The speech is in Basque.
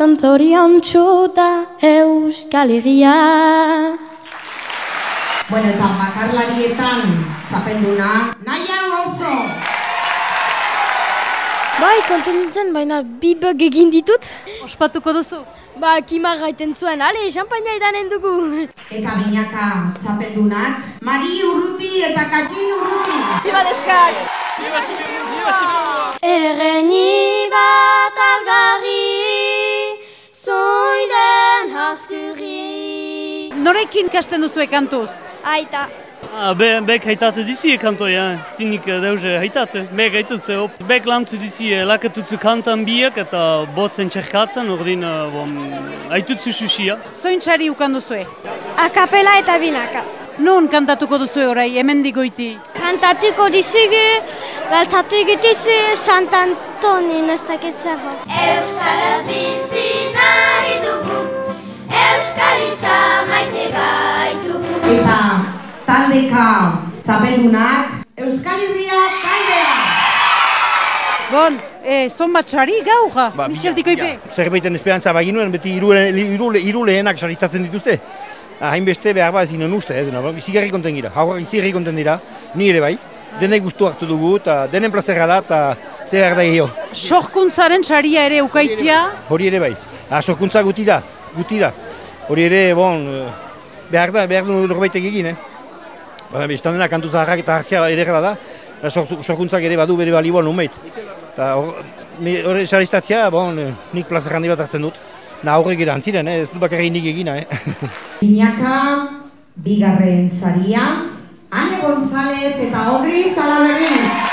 tantzorion txuta Euskal Herria. Bueno, eta bakarlarietan zapelduna, naia oso! Bai, konten nintzen, baina bi bug egin ditut. Ospatuko duzu? Ba, kima gaiten zuen, ale, champaina idanen dugu. Eta binaka zapeldunak, Mari Urruti eta Katxin Urruti! Biba deskak! Erreni zoiden haskurri. Norekin kasten duzu kantuz? Aita. Ah, be, bek haitatu dizi kantoia, stinik deuze haitatu. Bek haitutze, op. Bek lantu dizi lakatutzu kantan biak eta botzen txerkatzen, ordin bon, haitutzu susia. Zointxari ukan duzue? Akapela eta binaka. Nun kantatuko duzu orai, hemen digoiti? Kantatuko dizugu, beltatu egititzu Sant Antonin ez dakit zerro. Euskaraz Eta taldeka zapeldunak, Euskal Herria taldea! Bon, e, zon bat txari gaur, Ba, Michel Tikoipe? bila. Zerbaiten esperantza baginuen, beti irule, irule, iruleenak saristatzen dituzte. Ah, Hainbeste behar bat zinen uste, ez dena, izigarri konten gira, haurrak izigarri konten dira, ni ere bai. Denek gustu hartu dugu, eta denen plazera da, eta zer behar da gehiago. Sorkuntzaren txaria ere ukaitia, Hori ere bai. Ah, sorkuntza guti da, guti da. Hori ere, bon, eh, behar da, behar du norbaitek egin, eh? Baina, bestan dena kantu zaharrak eta hartzia edera da, sorkuntzak ere badu bere balioan umeit. Eta hori saristatzea, bon, eh, nik plazer handi bat hartzen dut. Na aurrek ere antziren, eh? ez dut bakarrik nik egina, eh? Binaka, bigarren saria, Ane González eta Odri Salaberri!